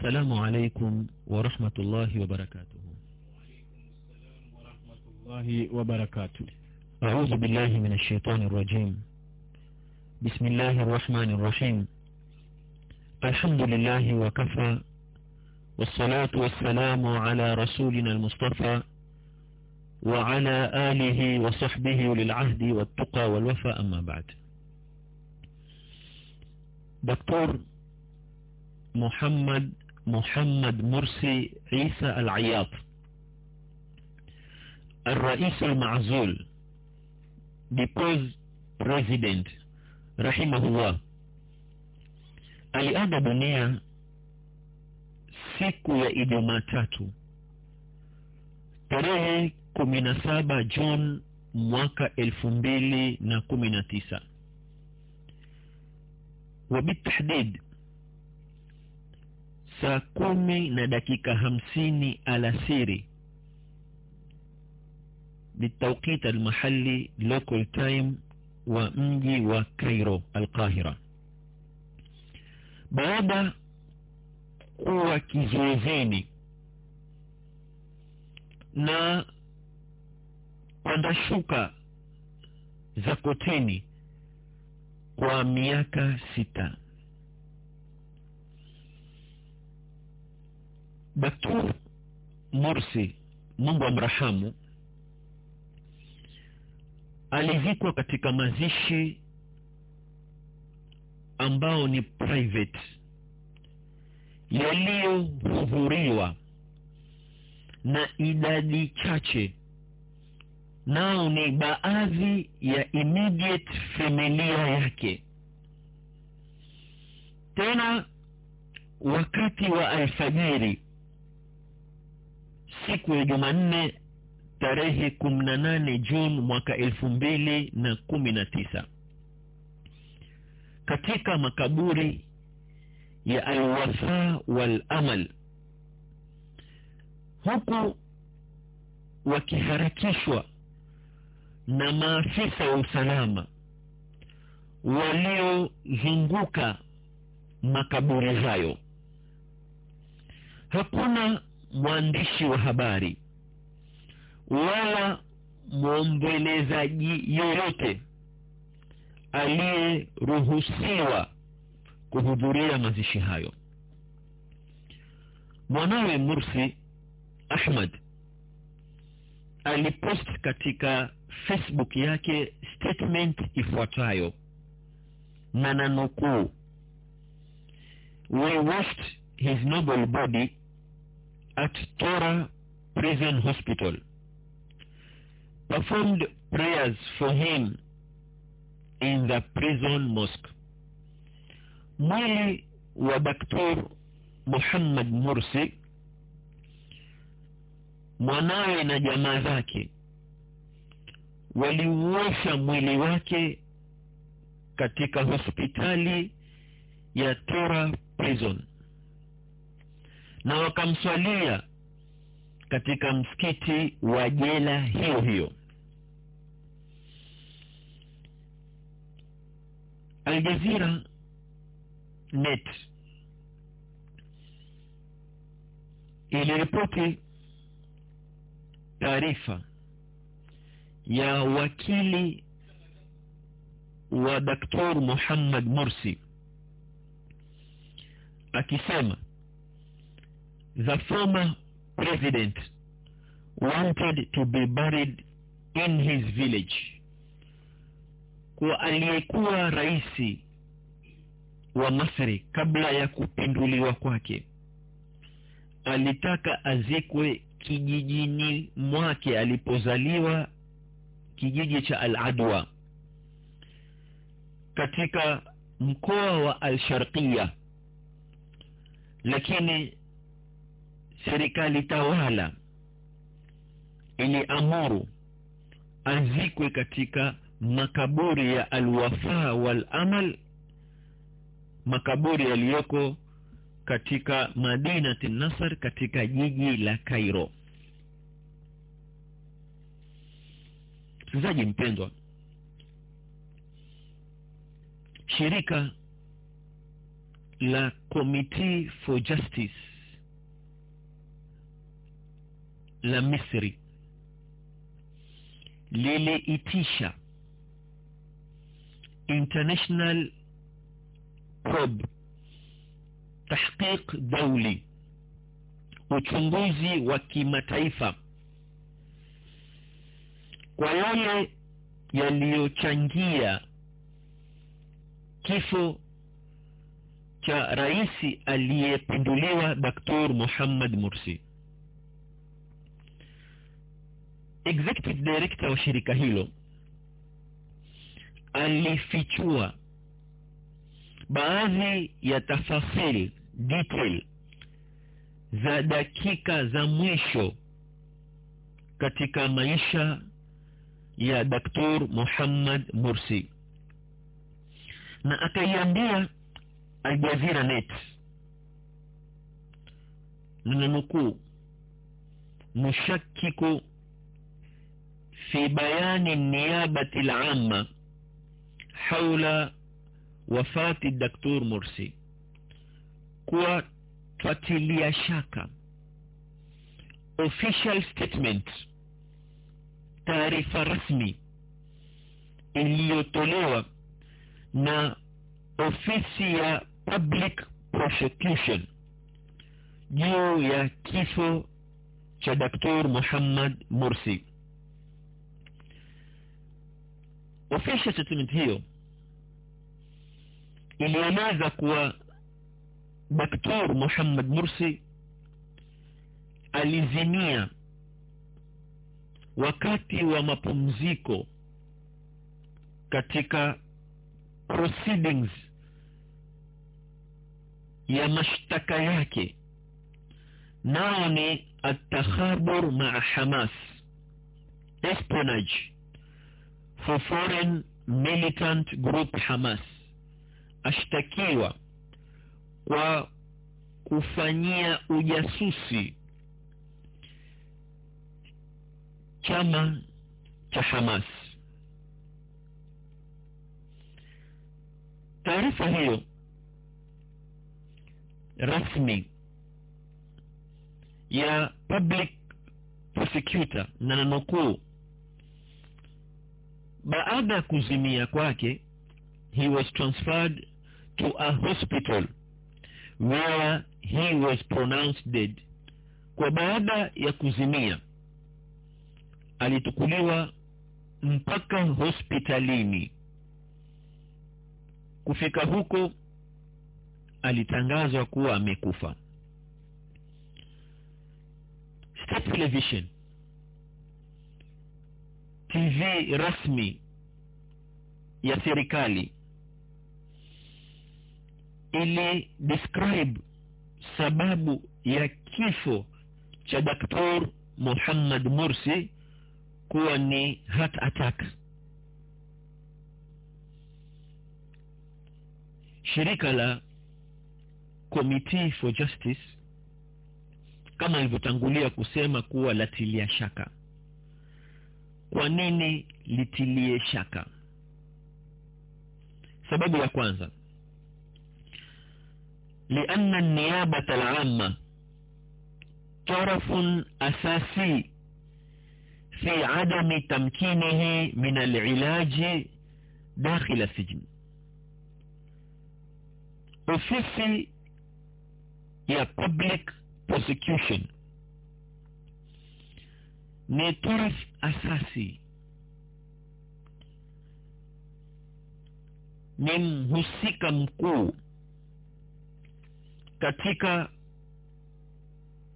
السلام عليكم ورحمة الله وبركاته. ورحمة الله وبركاته. أعوذ بالله من الشيطان الرجيم. بسم الله الرحمن الرحيم. الحمد لله وكفى والصلاة والسلام على رسولنا المصطفى وعلى آله وصحبه للعهد والتقى والوفاء أما بعد. دكتور محمد محمد مرسي عيسى العياط الرئيس المعزول deposed president rahimahullah aliaga dunia siku ya ijumaa tatu tarehe kumi na saba Juni mwaka elfu mbili na kumi na tisa wabitahdid saa kumi na dakika hamsini alasiri. Bitawqit almahali local time wa mji wa Cairo Alqahira. Baada kuwa kizuizini na kwenda shuka za kotini kwa miaka sita. Daktur Morsi, Mungu wa mrahamu alizikwa katika mazishi ambao ni private yaliyohudhuriwa na idadi chache. Nao ni baadhi ya immediate familia yake. Tena wakati wa alfajiri siku ya jumanne tarehe kumi na nane Juni mwaka elfu mbili na kumi na tisa katika makaburi ya Alwafa wal Amal, huku wakiharakishwa na maafisa wa usalama waliozunguka makaburi hayo. Hakuna mwandishi wa habari. Wala mwombelezaji yoyote aliyeruhusiwa kuhudhuria mazishi hayo. Mwanawe mursi ahmad alipost katika facebook yake statement ifuatayo na nanukuu we washed his noble body at Torah prison hospital performed prayers for him in the prison mosque mwili wa Dr. muhammad mursi mwanawe na jamaa zake waliuosha mwili wake katika hospitali ya tora prison na wakamswalia katika msikiti wa jela hiyo hiyo. Aljazira net iliripoti taarifa ya wakili wa Daktari Muhammad Mursi akisema the former president wanted to be buried in his village. Kuwa aliyekuwa raisi wa Masri kabla ya kupinduliwa kwake alitaka azikwe kijijini mwake alipozaliwa kijiji cha Al-Adwa katika mkoa wa Al-Sharqiya lakini serikali tawala iliamuru azikwe katika makaburi ya alwafa wal amal makaburi yaliyoko katika madinati nasar katika jiji la Cairo. Msikilizaji mpendwa shirika la committee for justice la misri. Liliitisha international probe tahqiq dauli uchunguzi wa kimataifa kwa yale yaliyochangia kifo cha raisi aliyepinduliwa dr. Muhammad mursi executive director wa shirika hilo alifichua baadhi ya tafasiri detail za dakika za mwisho katika maisha ya Dr. muhammad mursi na akaiambia aljazira net nanukuu nushakiku في بيان النيابة العامة حول وفاة الدكتور مرسي kuwa twatilia shaka official statement taarifa rasmi iliyotolewa na ofisi ya public prosecution juu ya kifo cha daktor muhammad mursi official statement hiyo ilieleza kuwa daktor muhammad mursi alizimia wakati wa mapumziko katika proceedings ya mashtaka yake. Nao ni atakhabur maa hamas espionage for foreign militant group hamas. Ashtakiwa kwa kufanyia ujasusi chama cha hamas. Taarifa hiyo rasmi ya public prosecutor na nanukuu baada ya kuzimia kwake he was transferred to a hospital where he was pronounced dead. Kwa baada ya kuzimia alitukuliwa mpaka hospitalini. Kufika huko alitangazwa kuwa amekufa. State television tv rasmi ya serikali ili describe sababu ya kifo cha dr. Muhammad mursi kuwa ni heart attack. Shirika la committee for justice kama ilivyotangulia kusema kuwa latilia shaka kwa nini litilie shaka? Sababu ya kwanza, lianna an-niyabata طرف tarafun asasi fi adami tamkinihi min al-ilaji dakhila sijn. Ofisi ya public prosecution ni turf asasi, ni mhusika mkuu katika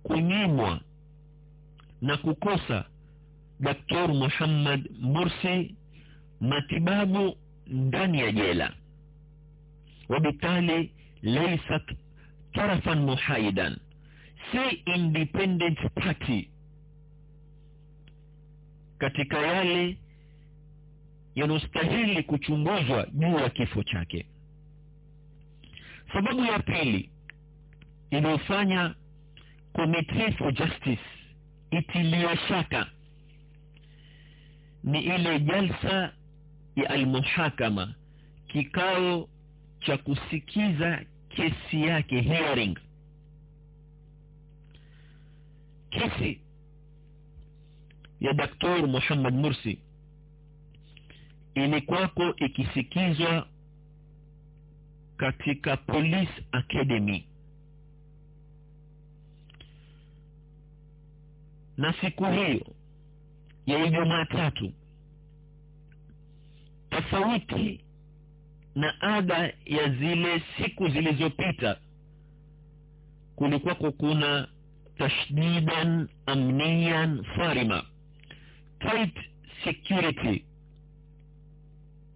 kunyimwa na kukosa Dr. Muhammad Mursi matibabu ndani ya jela. Wabitali laisat tarafan muhaidan. Si independent party katika yale yanostahili kuchunguzwa juu ya kifo chake. Sababu ya pili inayofanya committee for justice itilie shaka ni ile jalsa ya almuhakama kikao cha kusikiza kesi yake hearing. Kesi ya Daktari muhammad mursi ilikuwako ikisikizwa katika police academy. Na siku hiyo ya ijumaa tatu tofauti na ada ya zile siku zilizopita kulikuwa kuna tashdidan amniyan farima tight security.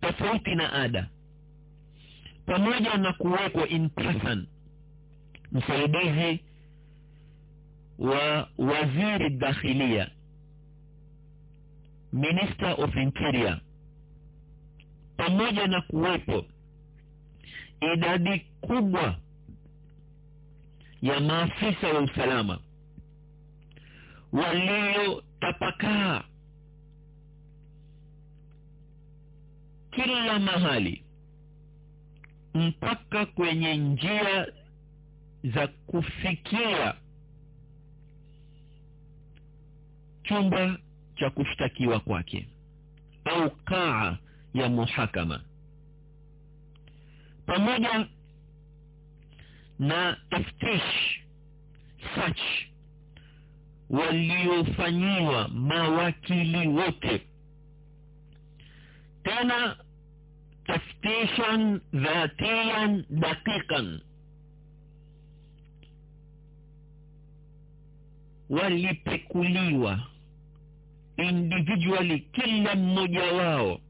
Tofauti na ada. Pamoja na kuwekwa in person msaidizi wa waziri dakhilia minister of interior pamoja na kuwepo idadi kubwa ya maafisa wa usalama waliotapakaa kila mahali mpaka kwenye njia za kufikia chumba cha kushtakiwa kwake au kaa ya muhakama. Pamoja na taftish search waliofanyiwa mawakili wote. Tena taftishan ذاتيا دقيقا walipekuliwa individually kila mmoja wao.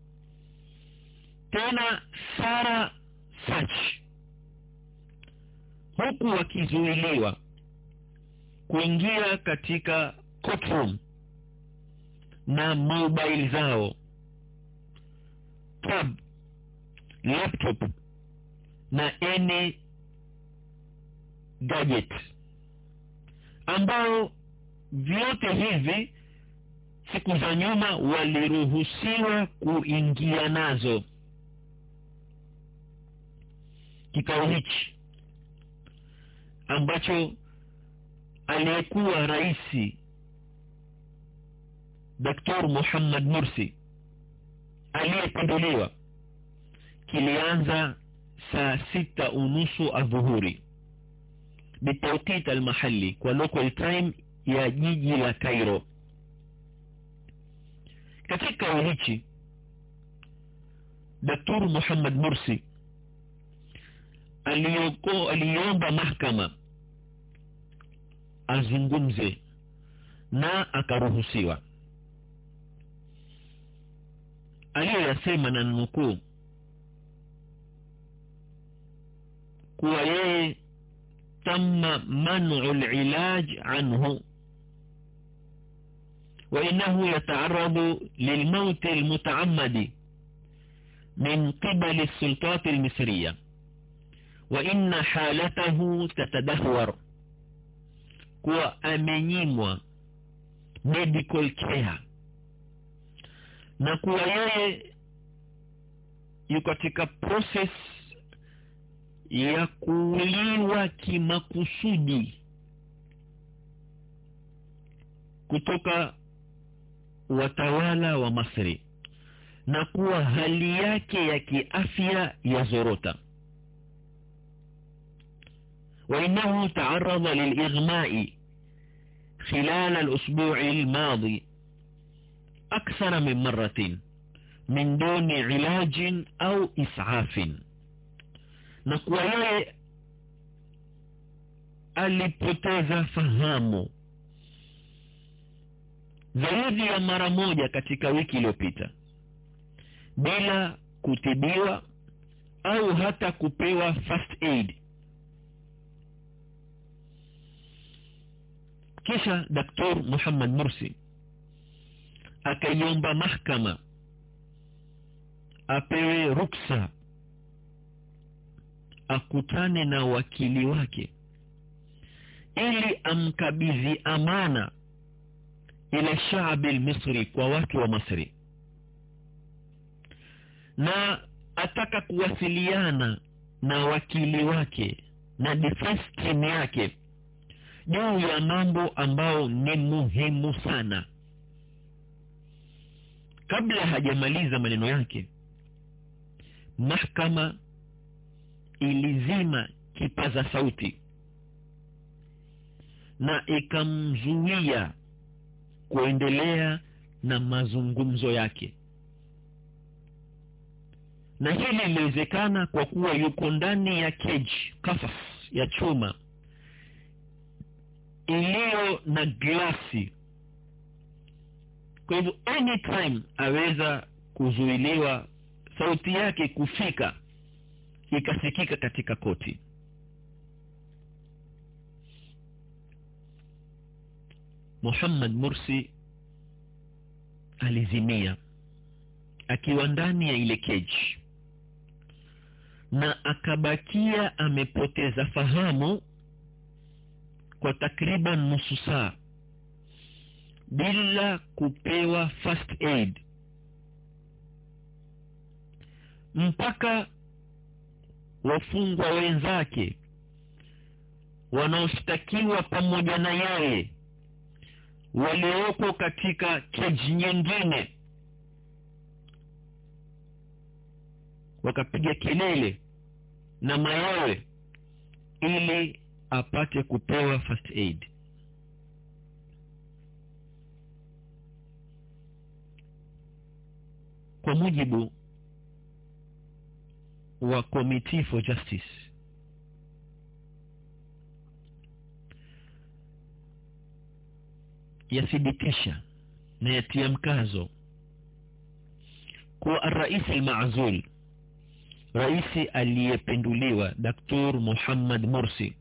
Tena sara search huku wakizuiliwa kuingia katika courtroom na mobile zao. Tab laptop na any gadget ambao vyote hivi siku za nyuma waliruhusiwa kuingia nazo. Kikao hichi ambacho aliyekuwa rais Daktari muhammad mursi aliyepinduliwa kilianza saa sita unusu adhuhuri. Bitauqit almahali kwa local time ya jiji la cairo. Katika hichi daktur muhammad mursi aliyoko aliomba mahkama azungumze na akaruhusiwa. Aliyoyasema na nukuu kuwa yeye tama manu lilaj anhu وإنه يتعرض للموت المتعمد من قبل السلطات المصرية وإن حالته تتدهور kuwa amenyimwa medical care na kuwa yeye yu katika process ya kuuliwa kimakusudi kutoka watawala wa Masri na kuwa hali yake ya kiafya yazorota وإنه تعرض للإغماء خلال الأسبوع الماضي أكثر من مرة من دون علاج أو إسعاف na kuwa yeye alipoteza fahamu zaidi ya mara moja katika wiki iliyopita bila kutibiwa au hata kupewa first aid kisha Dr. Muhammad Mursi akaiomba mahkama apewe ruksa akutane na wakili wake ili amkabidhi amana ila shaabi lmisri kwa watu wa masri. Na ataka kuwasiliana na wakili wake na defense team yake juu ya mambo ambayo ni muhimu sana. Kabla hajamaliza maneno yake mahkama ilizima kipaza sauti na ikamzuia kuendelea na mazungumzo yake. Na hili iliwezekana kwa kuwa yuko ndani ya keji kafas ya chuma iliyo na glasi. Kwa hivyo anytime aweza kuzuiliwa sauti yake kufika ikasikika katika koti. Muhammad mursi alizimia akiwa ndani ya ile keji na akabakia amepoteza fahamu kwa takriban nusu saa bila kupewa first aid. Mpaka wafungwa wenzake wanaoshtakiwa pamoja na yeye walioko katika keji nyingine. Wakapiga kelele na mayowe ili apate kupewa first aid. Kwa mujibu wa committee for justice yathibitisha na yatia mkazo kuwa rais almaazul raisi aliyependuliwa daktur muhammad mursi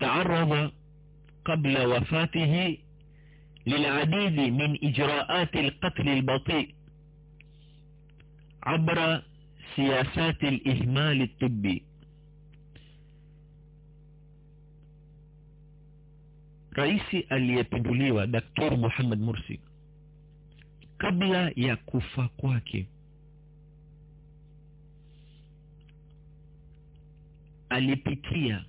تعرض قبل وفاته للعديد من إجراءات القتل البطيء عبر سياسات الإهمال الطبي raisi aliyepinduliwa daktari muhammad mursi kabla ya kufa kwake alipitia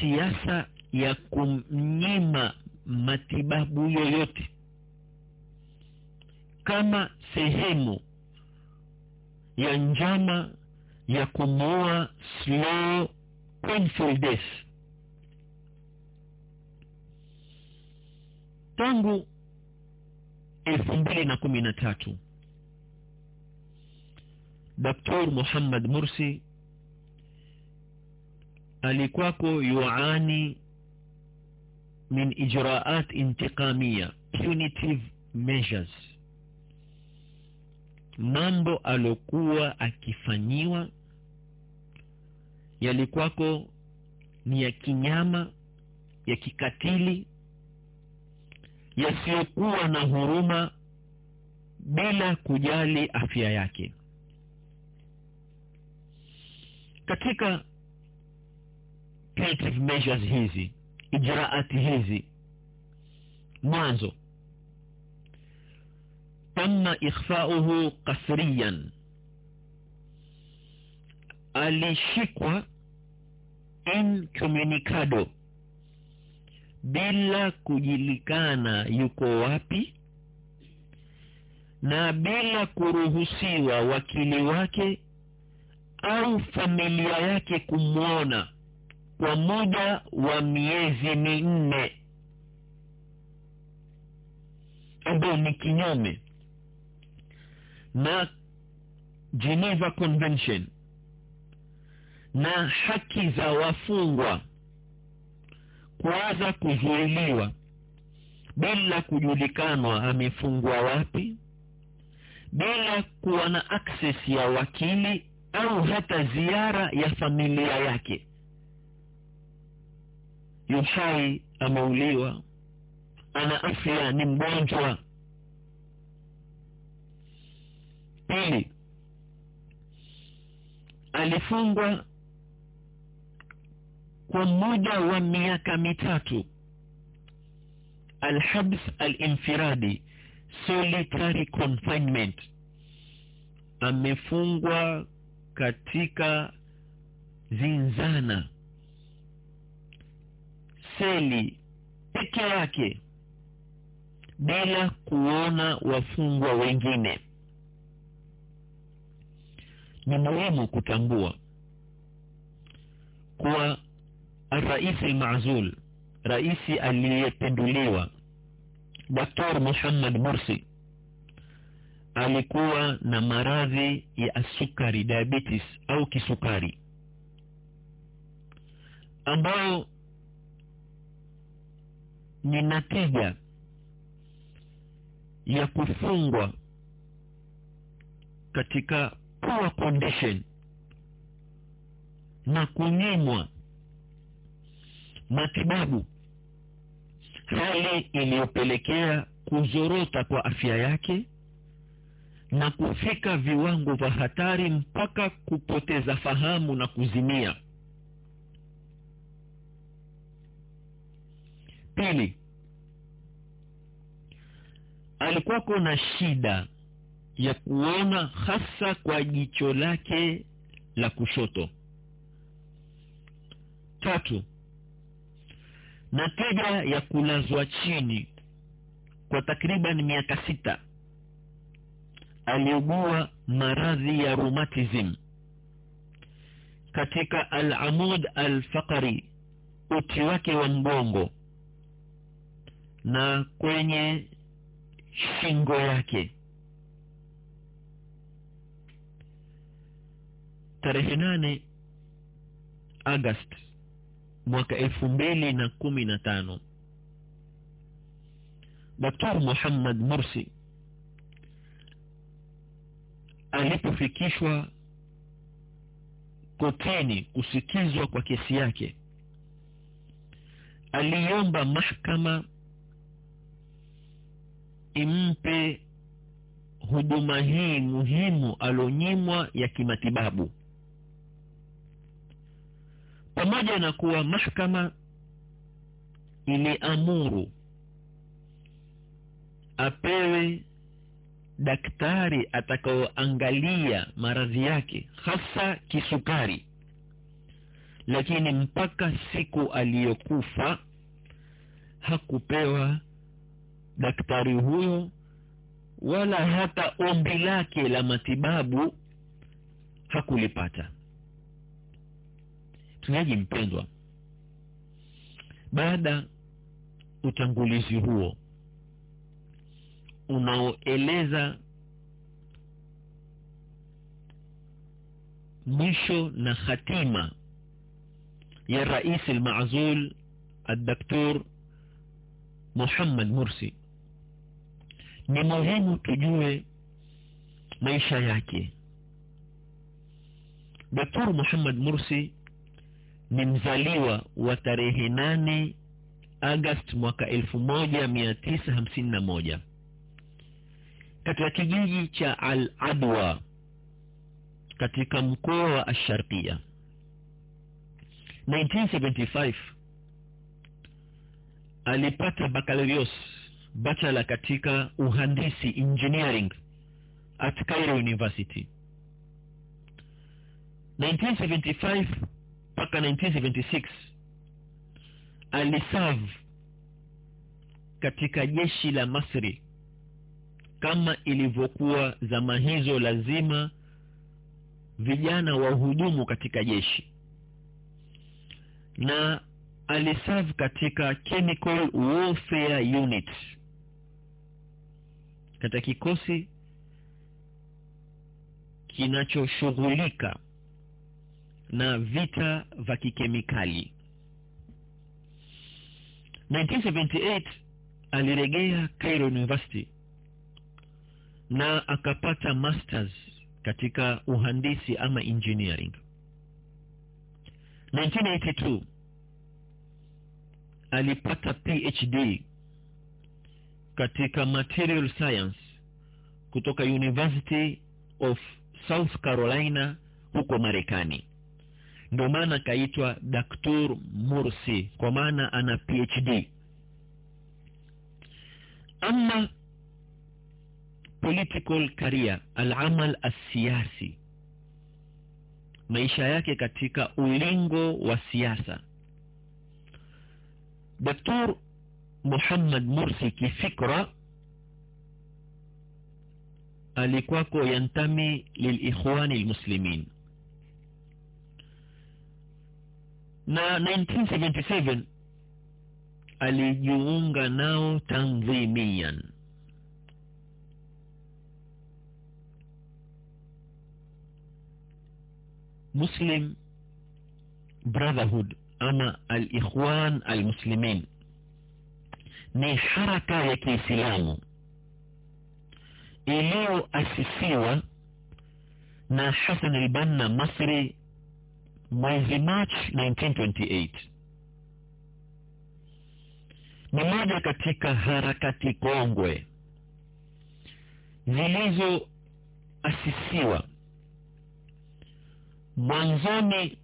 siasa ya kumnyima matibabu yoyote kama sehemu ya njama ya kumuua slow death tangu elfu mbili na kumi na tatu daktor muhammad mursi alikwako yuani min ijraat intiqamia punitive measures mambo aliokuwa akifanyiwa yalikwako ni ya kinyama ya kikatili yasiyokuwa na huruma bila kujali afya yake. Katika measures hizi ijraati hizi mwanzo tama ikhfauhu kasriyan alishikwa incommunicado bila kujulikana yuko wapi na bila kuruhusiwa wakili wake au familia yake kumwona kwa muda wa miezi minne. Ambayo ni kinyume na geneva convention na haki za wafungwa kuanza kuzuiliwa bila kujulikanwa amefungwa wapi bila kuwa na access ya wakili au hata ziara ya familia yake. Yuhai ameuliwa ana afya ni mgonjwa pili alifungwa kwa muda wa miaka mitatu. Alhabs alinfiradi solitary confinement. Amefungwa katika zinzana. Seli peke yake bila kuona wafungwa wengine ni muhimu kutambua kuwa rais maazul raisi aliyependuliwa Dr. Muhammad Mursi alikuwa na maradhi ya asukari diabetes au kisukari ambayo ni natija ya kufungwa katika poor condition. Na kunyimwa. Matibabu. Hali iliyopelekea kuzorota kwa afya yake na kufika viwango vya hatari mpaka kupoteza fahamu na kuzimia. Pili alikuwako na shida ya kuona hasa kwa jicho lake la kushoto. Tatu natija ya kulazwa chini kwa takriban miaka sita. Aliugua maradhi ya rheumatism katika al-amud al-faqari uti wake wa mgongo na kwenye shingo yake tarehe nane August mwaka elfu mbili na kumi na tano Dr. Muhammad Mursi alipofikishwa kotini kusikizwa kwa kesi yake aliomba mahakama impe huduma hii muhimu alonyimwa ya kimatibabu pamoja na kuwa mahakama iliamuru apewe daktari atakaoangalia maradhi yake hasa kisukari. Lakini mpaka siku aliyokufa hakupewa daktari huyo wala hata ombi lake la matibabu hakulipata tunaje mpendwa? Baada utangulizi huo unaoeleza mwisho na hatima ya rais al-maazul Muhammad Mursi ni muhimu tujue maisha yake. Daktari Muhammad Mursi ni mzaliwa wa tarehe nane agast mwaka elfu moja mia tisa hamsini na moja. Katika kijiji cha Al-Adwa katika mkoa wa Asharkia 1975 alipata baccalaureus bachelor katika uhandisi engineering at Cairo University. 1975 mpaka 1976 aliserve katika jeshi la Masri. Kama ilivyokuwa zama hizo lazima vijana wahudumu katika jeshi. Na aliserve katika chemical warfare unit. Katika kikosi kinachoshughulika na vita vya kikemikali. 1978 alirejea Cairo University na akapata masters katika uhandisi ama engineering. 1982 alipata PhD katika material science kutoka University of South Carolina huko Marekani ndio maana kaitwa Dr. Mursi kwa maana ana PhD ama political career al-amal as-siyasi maisha yake katika ulingo wa siasa Dr. Muhammad Mursi kifikra alikuwako yantami lilikhwani almuslimin na 1977 alijiunga nao tanzimian muslim brotherhood ama alikhwan almuslimin ni haraka ya kiislamu iliyoasisiwa na hasan albanna masri mwezi march 1928 ni moja katika harakati kongwe zilizoasisiwa mwanzoni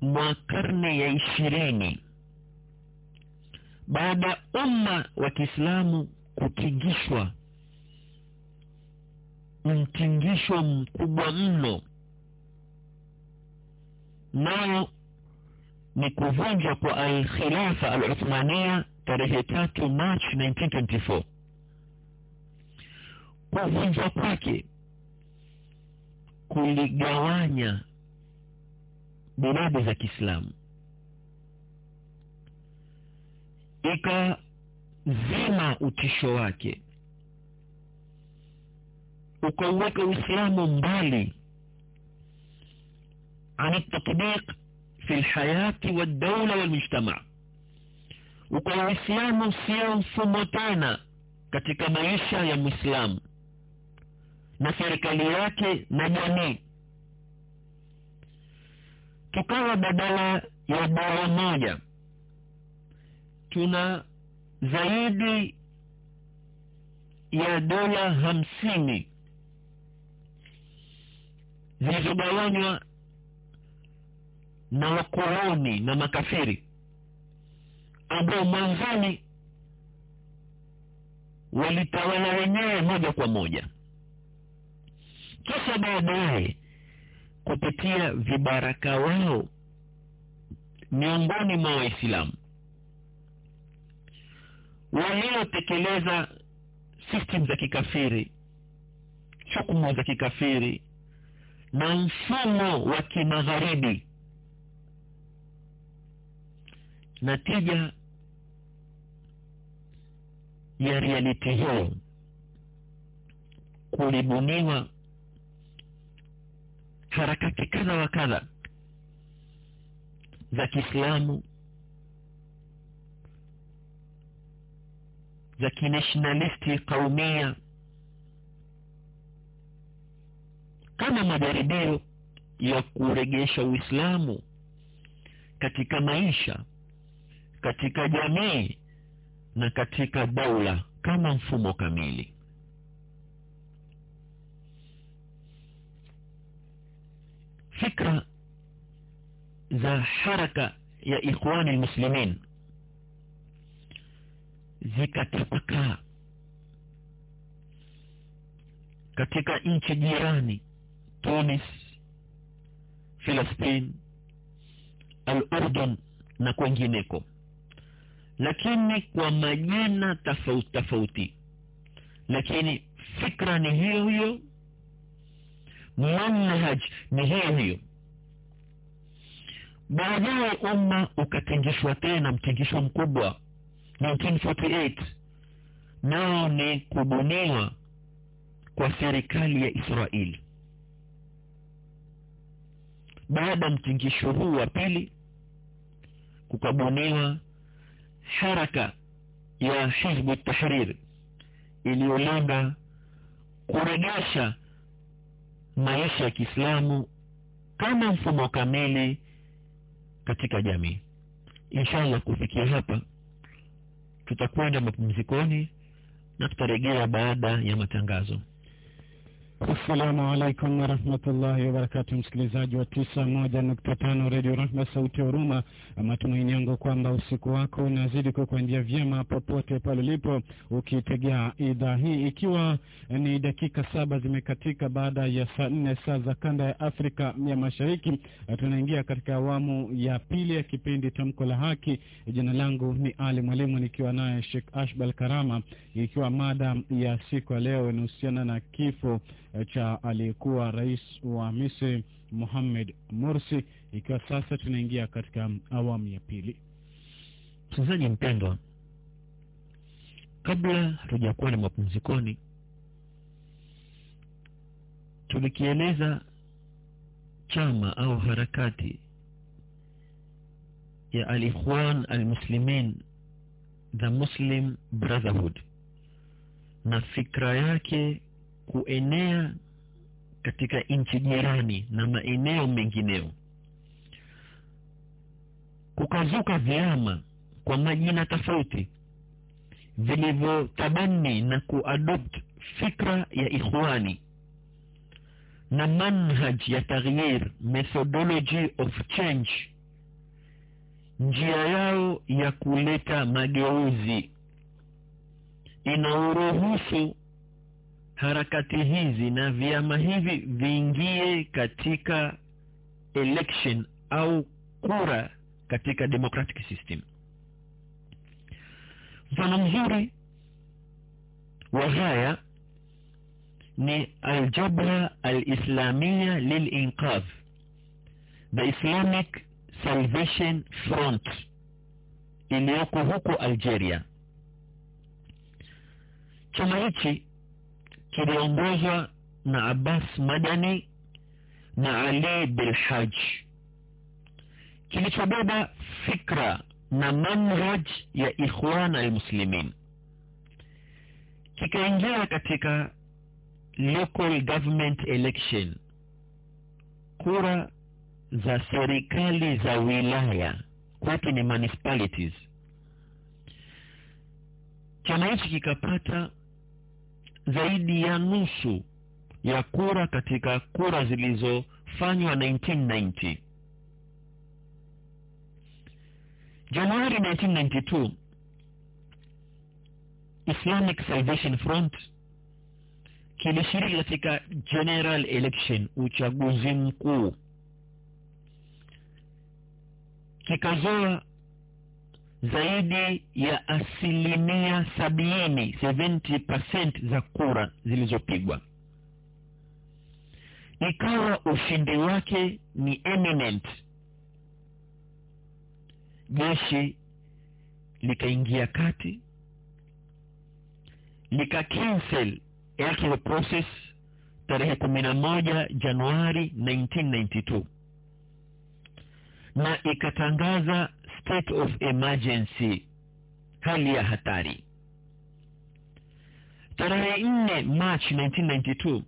mwa karne ya ishirini baada ya umma wa kiislamu kutingishwa mtingisho mkubwa mno nao ni kuvunjwa kwa alkhilafa aluthmania tarehe tatu march 1924 kuvunjwa kwake kuligawanya biladi za kiislamu. Ikazima utisho wake. Ukauweka uislamu mbali عن التطبيق في الحياة والدولة والمجتمع ukawa uislamu sio mfumo tena katika maisha ya mwislamu na serikali yake na jamii tukawa badala ya dola moja tuna zaidi ya dola hamsini zilizogawanywa na wakoloni na makafiri ambao mwanzoni walitawala wenyewe moja kwa moja. Kisha baadaye kupitia vibaraka wao miongoni mwa waislamu waliotekeleza system za kikafiri hukumu za kikafiri na mfumo wa kimagharibi natija ya reality hiyo kulibuniwa harakati kadha wa kadha za kiislamu za kinationalisti kaumia kama majaribio ya kuregesha uislamu katika maisha katika jamii na katika daula kama mfumo kamili. Fikra za haraka ya ikhwani lmuslimin zikatapakaa katika nchi jirani tunis filastin al urdun na kwengineko lakini kwa majina tofauti tofauti. Lakini fikra ni hiyo hiyo manhaj ni hiyo hiyo. Baadaye umma ukatingishwa tena mtingisho mkubwa 1948 nao ni kubuniwa kwa serikali ya israeli baada mtingisho huu wa pili kukabuniwa haraka ya hizbu tahrir iliyolenga kuregesha maisha ya kiislamu kama mfumo kamili katika jamii. Inshallah kufikia hapa tutakwenda mapumzikoni na tutarejea baada ya matangazo Assalamu alaikum warahmatullahi wabarakatu, msikilizaji wa tisa moja nukta tano redio Rahma, sauti ya huruma. Matumaini yangu kwamba usiku wako unazidi kukuendea vyema popote pale ulipo ukitegea idhaa hii, ikiwa ni dakika saba zimekatika baada ya saa nne saa za kanda ya Afrika ya Mashariki. Tunaingia katika awamu ya pili ya kipindi Tamko la Haki. Jina langu ni Ali Mwalimu nikiwa naye Sheikh Ashbal Karama, ikiwa mada ya siku ya leo inahusiana na kifo cha aliyekuwa rais wa Misri Mohamed Morsi, ikiwa sasa tunaingia katika awamu ya pili. Msikilizaji mpendwa, kabla hatujakuwa na mapumzikoni, tulikieleza chama au harakati ya Al-Ikhwan Al-Muslimin, the Muslim Brotherhood, na fikra yake kuenea katika nchi jirani na maeneo mengineo. Kukazuka vyama kwa majina tofauti vilivyotabani na kuadopt fikra ya ikhwani na manhaj ya taghyir, methodology of change, njia yao ya kuleta mageuzi inaoruhusu harakati hizi na vyama hivi viingie katika election au kura katika democratic system. Mfano mzuri wa haya ni aljabra Alislamia Lilinqadh, the Islamic Salvation Front iliyoko huko Algeria. Chama hichi kiliongozwa na Abbas Madani na Ali Belhaj, kilichobeba fikra na manhaj ya Ikhwan al-Muslimin, kikaingia katika local government election, kura za serikali za wilaya, kwetu ni municipalities. Chama hichi kikapata zaidi ya nusu ya kura katika kura zilizofanywa 1990. Januari 1992 Islamic Salvation Front kilishiriki katika general election, uchaguzi mkuu, kikazoa zaidi ya asilimia sabini 70% za kura zilizopigwa. Ikawa ushindi wake ni eminent. Jeshi likaingia kati lika cancel electoral process tarehe kumi na moja Januari 1992 na ikatangaza state of emergency, hali ya hatari. Tarehe nne March 1992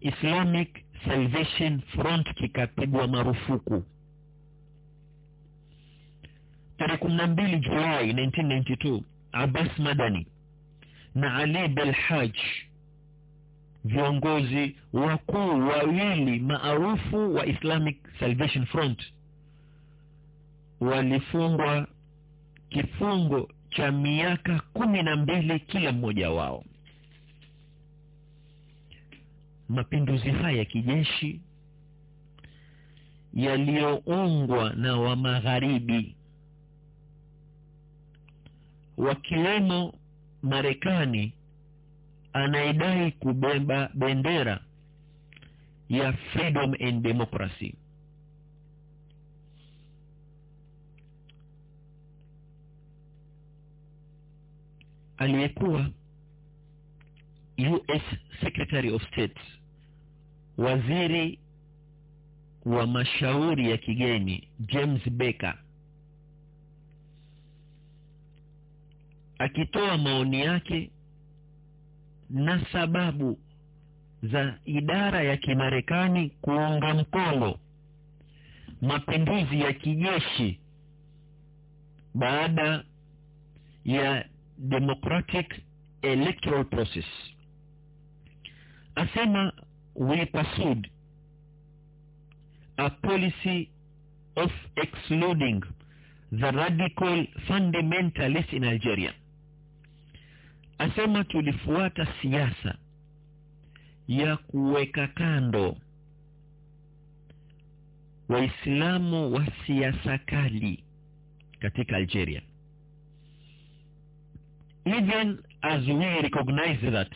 Islamic Salvation Front kikapigwa marufuku. Tarehe kumi na mbili Julai 1992 Abbas Madani na Ali Belhaj, viongozi wakuu wawili maarufu wa Islamic Salvation Front walifungwa kifungo cha miaka kumi na mbili kila mmoja wao. Mapinduzi haya ya kijeshi yaliyoungwa na wa magharibi wakiwemo Marekani anayedai kubeba bendera ya freedom and democracy aliyekuwa US Secretary of State, waziri wa mashauri ya kigeni James Baker akitoa maoni yake na sababu za idara ya Kimarekani kuunga mkono mapinduzi ya kijeshi baada ya democratic electoral process. Asema we pursued a policy of excluding the radical fundamentalists in algeria. Asema tulifuata siasa ya kuweka kando waislamu wa siasa kali katika algeria even as we recognize that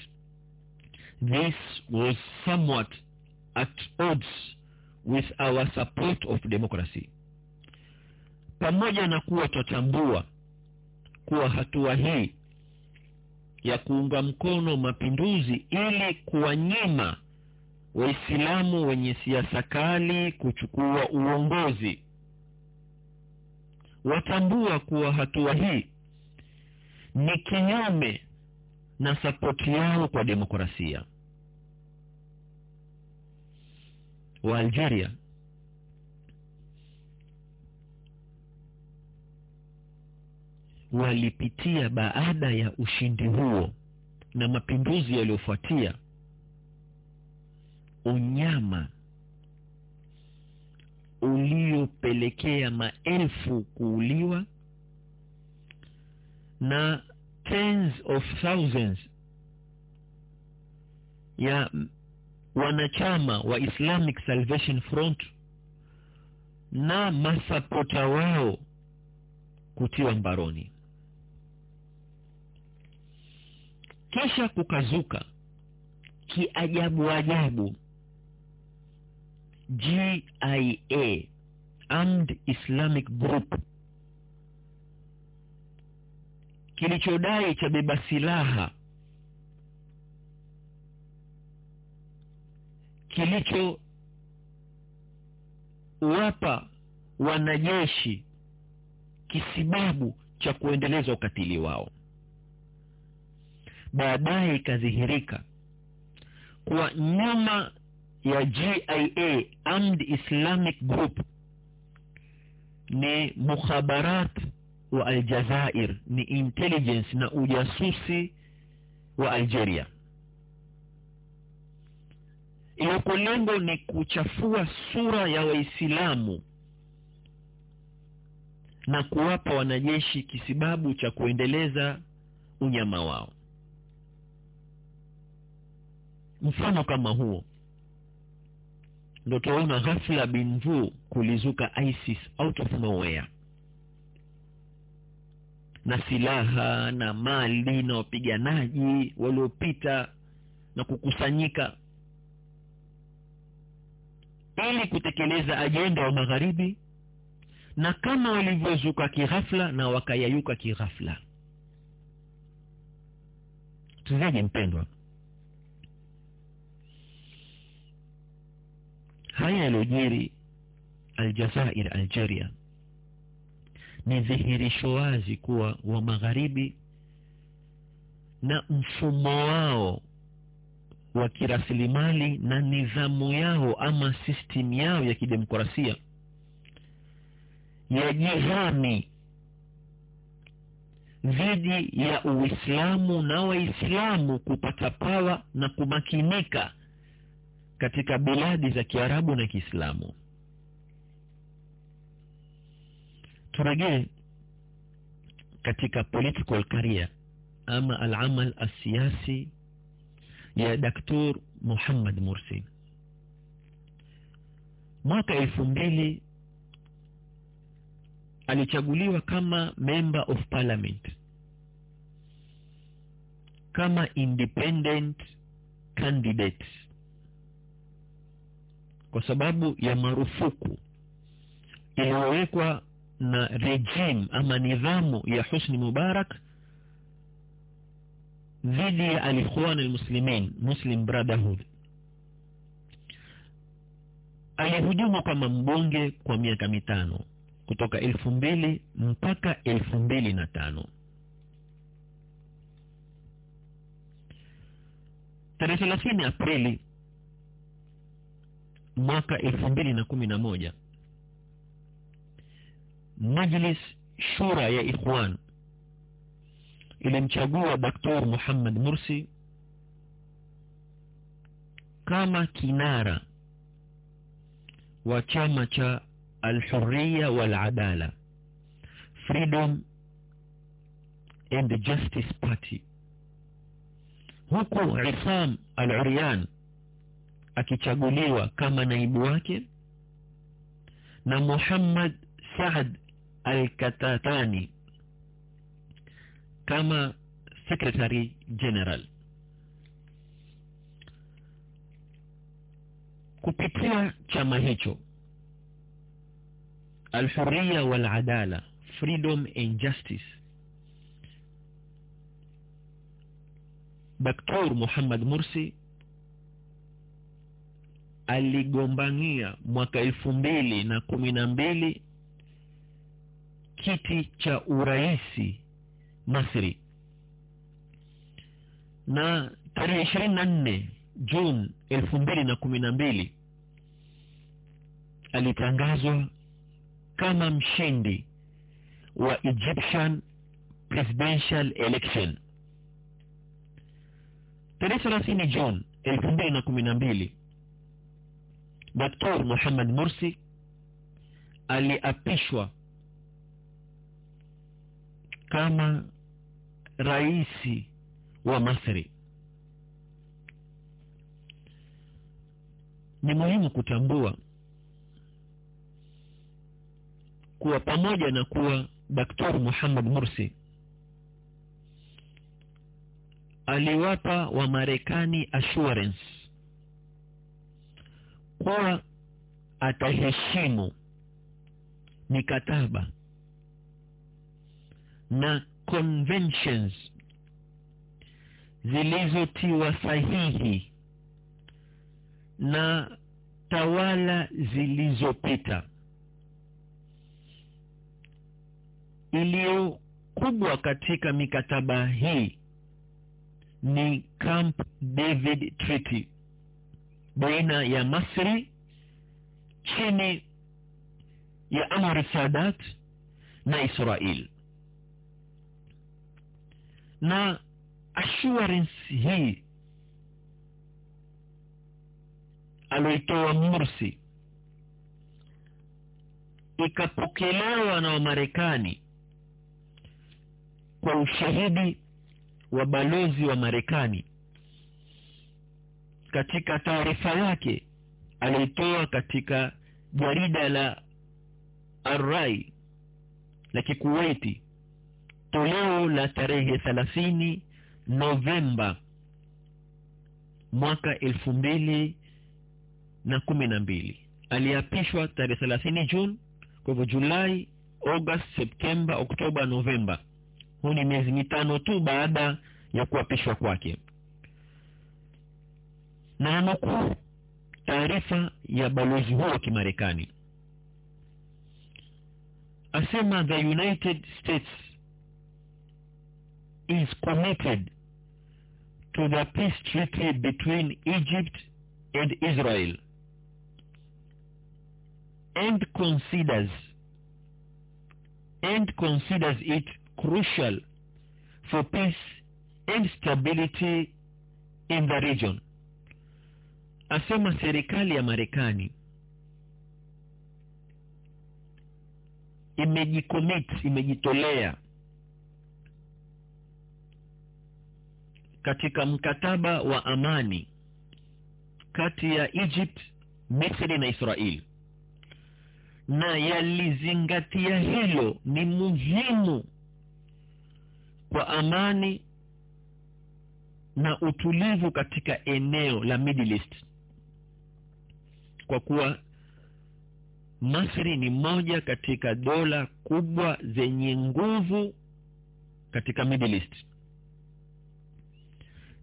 this was somewhat at odds with our support of democracy. Pamoja na kuwa twatambua kuwa hatua hii ya kuunga mkono mapinduzi ili kuwanyima waislamu wenye siasa kali kuchukua uongozi watambua kuwa hatua hii ni kinyume na sapoti yao kwa demokrasia. Wa algeria walipitia baada ya ushindi huo na mapinduzi yaliyofuatia unyama uliopelekea maelfu kuuliwa na tens of thousands ya wanachama wa islamic salvation front na masapota wao kutiwa mbaroni. Kisha kukazuka kiajabu ajabu gia armed islamic group kilichodai cha beba silaha. Kilicho kilichowapa wanajeshi kisibabu cha kuendeleza ukatili wao. Baadaye ikadhihirika kuwa nyuma ya gia armed islamic group ni mukhabarat wa aljazair. Ni intelligence na ujasusi wa algeria. Iwapo lengo ni kuchafua sura ya waislamu na kuwapa wanajeshi kisibabu cha kuendeleza unyama wao. Mfano kama huo. Ndio tunaona ghafla binvu kulizuka isis out of nowhere na silaha na mali na wapiganaji waliopita na kukusanyika ili kutekeleza ajenda wa magharibi na kama walivyozuka kighafla na wakayayuka kighafla. Mchezaji mpendwa haya yaliyojiri aljazair algeria ni dhihirisho wazi kuwa wa magharibi na mfumo wao wa kirasilimali na nidhamu yao ama system yao ya kidemokrasia ya jihami dhidi ya uislamu na waislamu kupata pawa na kumakinika katika biladi za kiarabu na kiislamu turejee katika political career ama alamal ya daktur muhammad mursi mwaka elfu mbili alichaguliwa kama member of parliament kama independent candidate kwa sababu ya marufuku iliyowekwa na regime ama nidhamu ya husni mubarak dhidi ya alikhwan almuslimin muslim brotherhood. Alihujumu kama mbunge kwa miaka mitano kutoka elfu mbili mpaka elfu mbili na tano. Tarehe thelathini aprili mwaka elfu mbili na kumi na moja majlis shura ya ikhwan. Ilimchagua daktor muhammad mursi kama kinara wa chama cha alhuriya waladala freedom and justice party. Huku isam al urian akichaguliwa kama naibu wake na muhammad saad al katatani kama secretary general kupitia chama hicho alhuria waladala freedom and justice Dr. Muhammad Mursi aligombania mwaka elfu mbili na kumi na mbili kiti cha uraisi Masri. Na tarehe ishirini na nne Juni elfu mbili na kumi na mbili alitangazwa kama mshindi wa Egyptian presidential election. Tarehe thelathini Juni elfu mbili na kumi na mbili Daktari Muhammad Mursi aliapishwa kama rais wa Masri. Ni muhimu kutambua kuwa pamoja na kuwa Daktari Muhammad Mursi aliwapa Wamarekani assurance kuwa ataheshimu mikataba na conventions zilizotiwa sahihi na tawala zilizopita. Iliyo kubwa katika mikataba hii ni Camp David Treaty baina ya Masri chini ya Anwar Sadat na Israel na assurance hii aloitoa Mursi ikapokelewa na Wamarekani kwa ushahidi wa balozi wa Marekani katika taarifa yake aliyoitoa katika jarida la Arrai la Kikuwaiti toleo la tarehe thelathini Novemba mwaka elfu mbili na kumi na mbili. Aliapishwa tarehe thelathini Juni kwa hivyo Julai August Septemba Oktoba Novemba huu ni miezi mitano tu baada ya kuapishwa kwake. Na nukuu taarifa ya balozi huo wa kimarekani. Asema the united states is committed to the peace treaty between egypt and israel and considers and considers it crucial for peace and stability in the region. Asema serikali ya marekani imejicommit imejitolea katika mkataba wa amani kati ya egypt misri na israeli na yalizingatia hilo ni muhimu kwa amani na utulivu katika eneo la Middle East. Kwa kuwa Masri ni moja katika dola kubwa zenye nguvu katika Middle East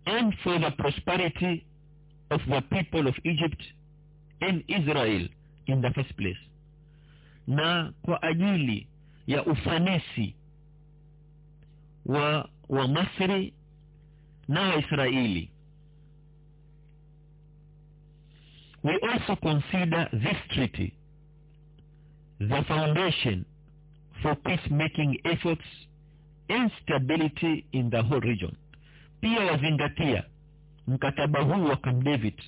and for the prosperity of the people of Egypt and Israel in the first place. Na kwa ajili ya ufanisi wa wa Masri na Waisraeli we also consider this treaty the foundation for peacemaking efforts and stability in the whole region pia wazingatia mkataba huu wa Camp David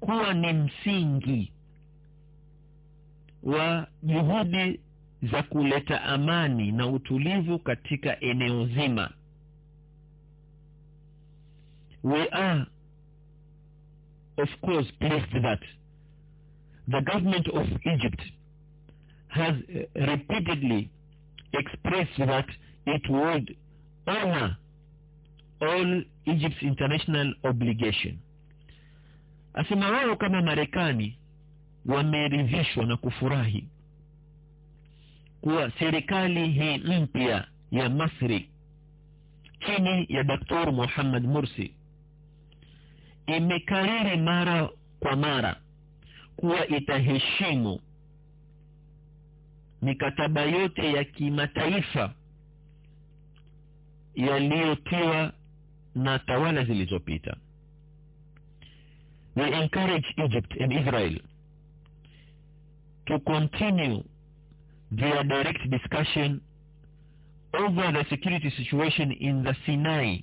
kuwa ni msingi wa juhudi za kuleta amani na utulivu katika eneo zima. We are of course pleased that the government of egypt has uh, repeatedly expressed that it would honor all egypt's international obligation. Asema wao kama marekani wameridhishwa na kufurahi kuwa serikali hii mpya ya masri chini ya Daktari muhammad mursi imekariri mara kwa mara kuwa itaheshimu mikataba yote ya kimataifa yaliyotiwa na tawala zilizopita we encourage egypt and israel to continue their direct discussion over the security situation in the Sinai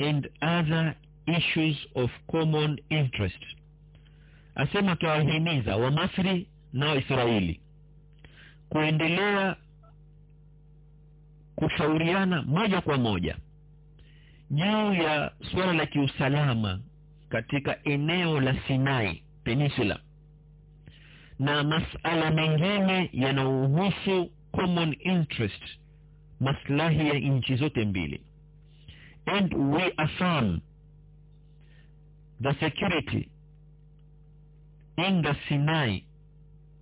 and other issues of common interest. Asema tuwahimiza Wamasri na Waisraeli kuendelea kushauriana moja kwa moja juu ya suala la kiusalama katika eneo la Sinai Peninsula. Na masala mengine yanayohusu common interest maslahi ya nchi zote mbili. And we affirm the security in the Sinai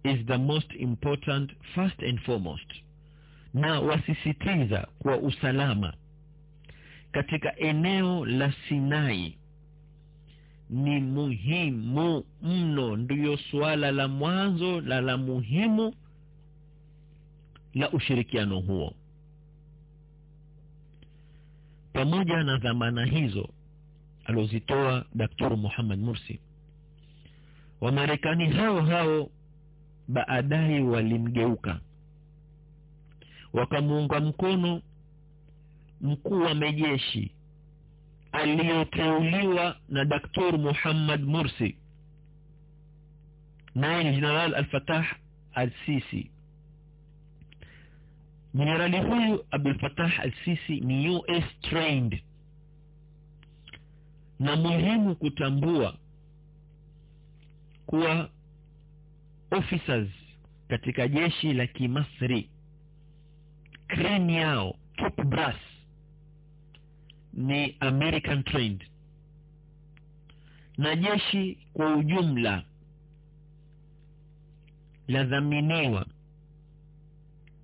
is the most important first and foremost. Na wasisitiza kwa usalama katika eneo la Sinai. Ni muhimu mno ndiyo suala la mwanzo la la muhimu la ushirikiano huo. Pamoja na dhamana hizo aliozitoa daktari muhammad mursi wamarekani hao hao baadaye walimgeuka wakamuunga mkono mkuu wa majeshi aliyoteuliwa na Daktari muhammad mursi. Naye ni jeneral alfatah al-sisi. Jenerali huyu Abdul Fatah al-sisi ni us trained. Na muhimu kutambua kuwa officers katika jeshi la kimasri kreni yao top brass ni american trained. Na jeshi kwa ujumla ladhaminiwa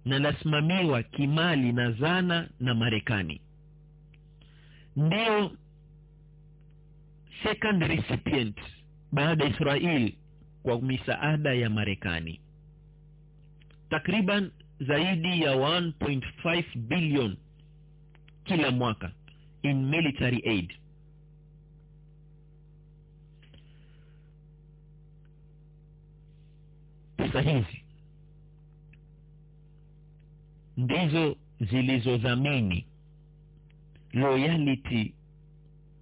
na lasimamiwa kimali na zana na marekani. Ndiyo second recipient baada ya israel kwa misaada ya marekani. Takriban zaidi ya 1.5 billion kila mwaka in military aid. Pesa hizi ndizo zilizodhamini loyalty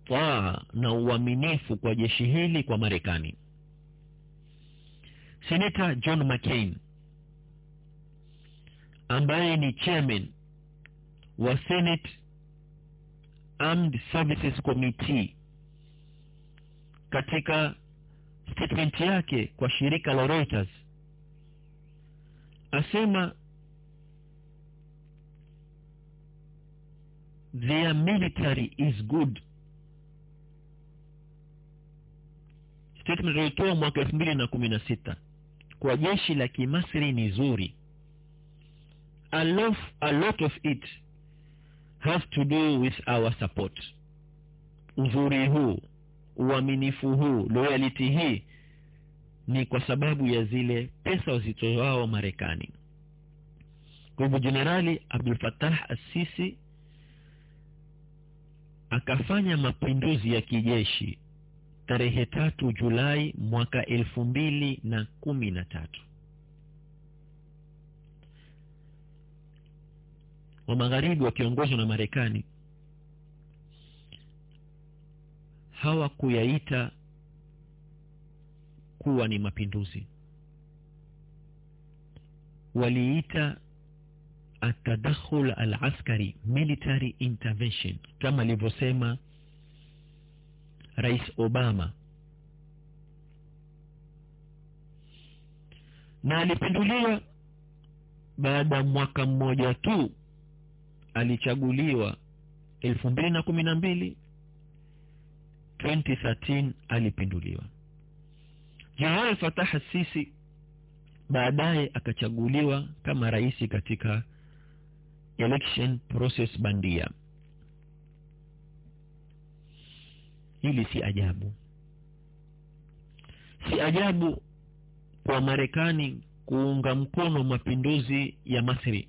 taa na uaminifu kwa jeshi hili kwa marekani. Senata john mccain ambaye ni chairman wa senate armed services committee. Katika statement yake kwa shirika la reuters asema their military is good. Statement ilitoa mwaka elfu mbili na kumi na sita kwa jeshi la kimasri ni zuri a lot of it has to do with our support. Uzuri huu uaminifu huu loyalty hii ni kwa sababu ya zile pesa wazitoao marekani. Kwa hivyo jenerali abdul fatah assisi akafanya mapinduzi ya kijeshi tarehe tatu julai mwaka elfu mbili na kumi na tatu wa magharibi wakiongozwa na marekani. Hawakuyaita kuwa ni mapinduzi. Waliita atadakhul al-askari military intervention kama alivyosema rais obama. Na alipinduliwa baada ya mwaka mmoja tu alichaguliwa elfu mbili na kumi na mbili 2013 alipinduliwa. Jenerali fatah sisi baadaye akachaguliwa kama rais katika election process bandia. Hili si ajabu. Si ajabu kwa marekani kuunga mkono mapinduzi ya masri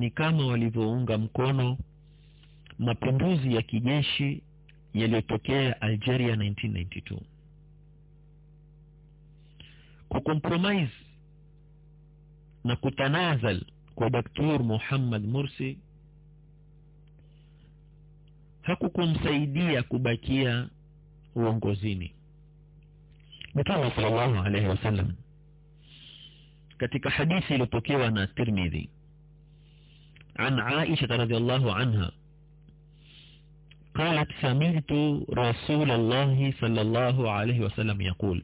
ni kama walivyounga mkono mapinduzi ya kijeshi yaliyotokea algeria 1992 kucompromise na kutanazal kwa daktur muhammad mursi hakukumsaidia kubakia uongozini. Mtume sallallahu alaihi wasallam katika hadithi iliyopokewa na tirmidhi عن عائشة رضي الله عنها. قالت سمعت رسول الله صلى الله عليه وسلم يقول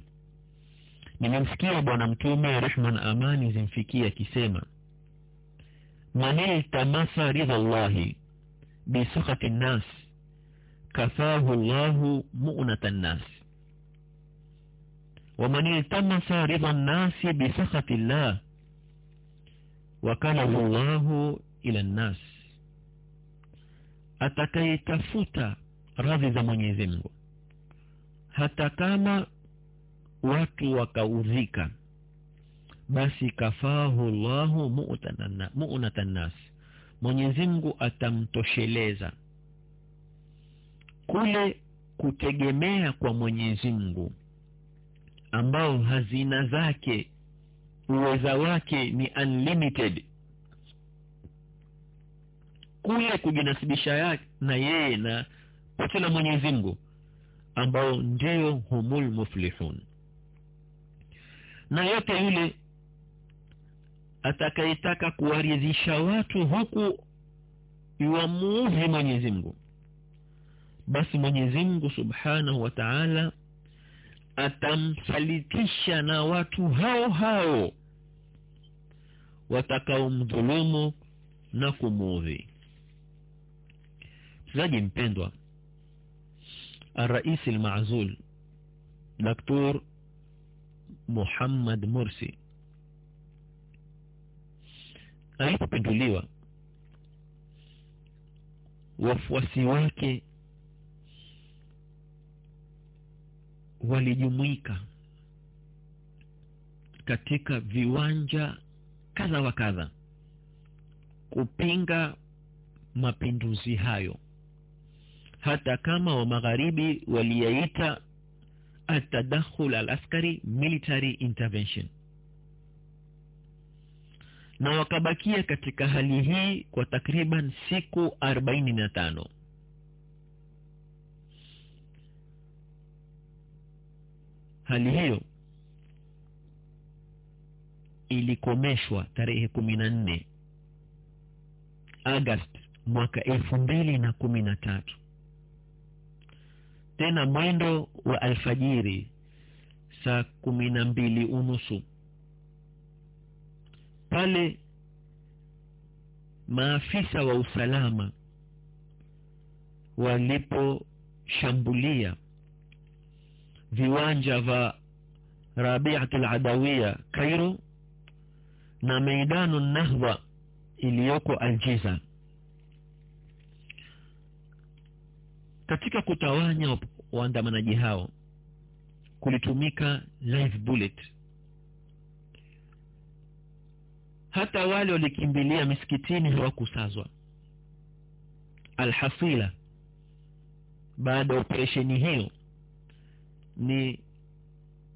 من نمسكي بن متوما رحمة أماني زنفكية كسيمة من التمس رضا الله بسخط الناس كفاه الله مؤنة الناس. ومن التمس رضا الناس بسخط الله وكله الله ila nnas atakayetafuta radhi za mwenyezi mungu. Hata kama watu wakaudhika basi kafahu llahu munata nnas mwenyezi mungu atamtosheleza. Kule kutegemea kwa mwenyezi mungu ambao hazina zake uweza wake ni unlimited kule kujinasibisha na yeye na pote la mwenyezi mungu ambao ndio humul muflihun. Na yote yule atakayetaka kuwaridhisha watu huku iwamuudhi mwenyezi mungu basi mwenyezi mungu subhanahu wa taala atamsalitisha na watu hao hao watakaomdhulumu na kumuudhi Msikilizaji mpendwa, Rais al-Ma'zul Dr. Muhammad Mursi alipopinduliwa, wafuasi wake walijumuika katika viwanja kadha wa kadha kupinga mapinduzi hayo hata kama wa magharibi waliyaita atadakhul al-askari military intervention. Na wakabakia katika hali hii kwa takriban siku arobaini na tano. Hali hiyo ilikomeshwa tarehe kumi na nne agast mwaka elfu mbili na kumi na tatu tena mwendo wa alfajiri saa kumi na mbili unusu. Pale maafisa wa usalama waliposhambulia viwanja vya rabiat ladawiya cairo na meidanu nahdha iliyoko aljiza katika kutawanya waandamanaji hao kulitumika live bullet. Hata wale walikimbilia misikitini hawakusazwa. Alhasila baada ya operesheni hiyo ni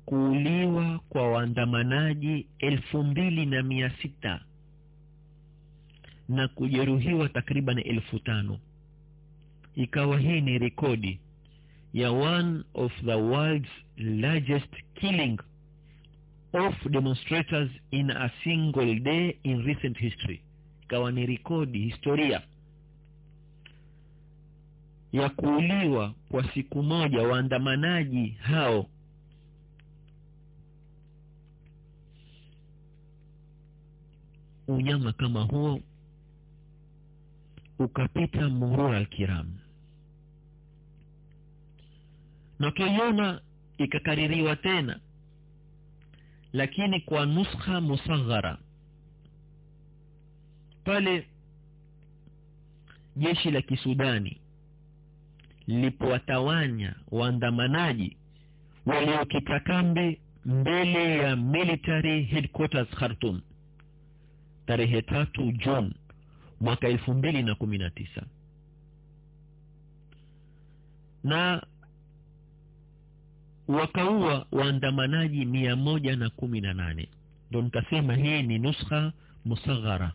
kuuliwa kwa waandamanaji elfu mbili na mia sita na kujeruhiwa takriban elfu tano ikawa hii ni rekodi ya one of the world's largest killing of demonstrators in a single day in recent history. Ikawa ni rekodi historia ya kuuliwa kwa siku moja waandamanaji hao. Unyama kama huo ukapita murua alkiram na tuiona ikakaririwa tena lakini kwa nuskha musaghara. Pale jeshi la kisudani lipowatawanya waandamanaji waliokita kambi mbele ya military headquarters khartum tarehe tatu june mwaka elfu mbili na kumi na tisa. Na wakaua waandamanaji mia moja na kumi na nane. Ndo nikasema hii ni nuskha musaghara.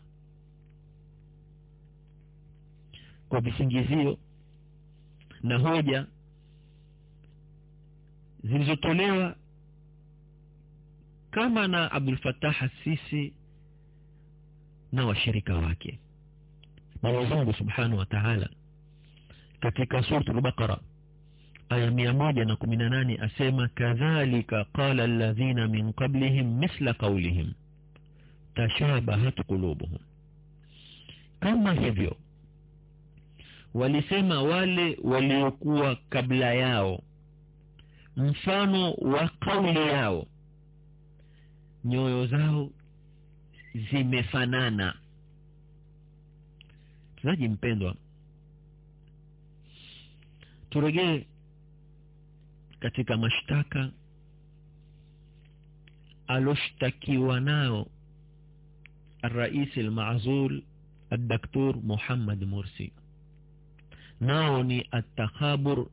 Kwa visingizio na hoja zilizotolewa kama na abdul fatah asisi na washirika wake. Mwenyezi mungu subhanahu wa taala katika surat lbaqara aya mia moja na kumi na nane asema kadhalika qala alladhina min qablihim mithla qaulihim tashabahat qulubuhum. Kama hivyo walisema wale waliokuwa kabla yao mfano wa kauli yao nyoyo zao zimefanana. Mchezaji mpendwa turejee katika mashtaka aloshtakiwa nao الرئيس المعزول الدكتور محمد مرسي nao ni التخابر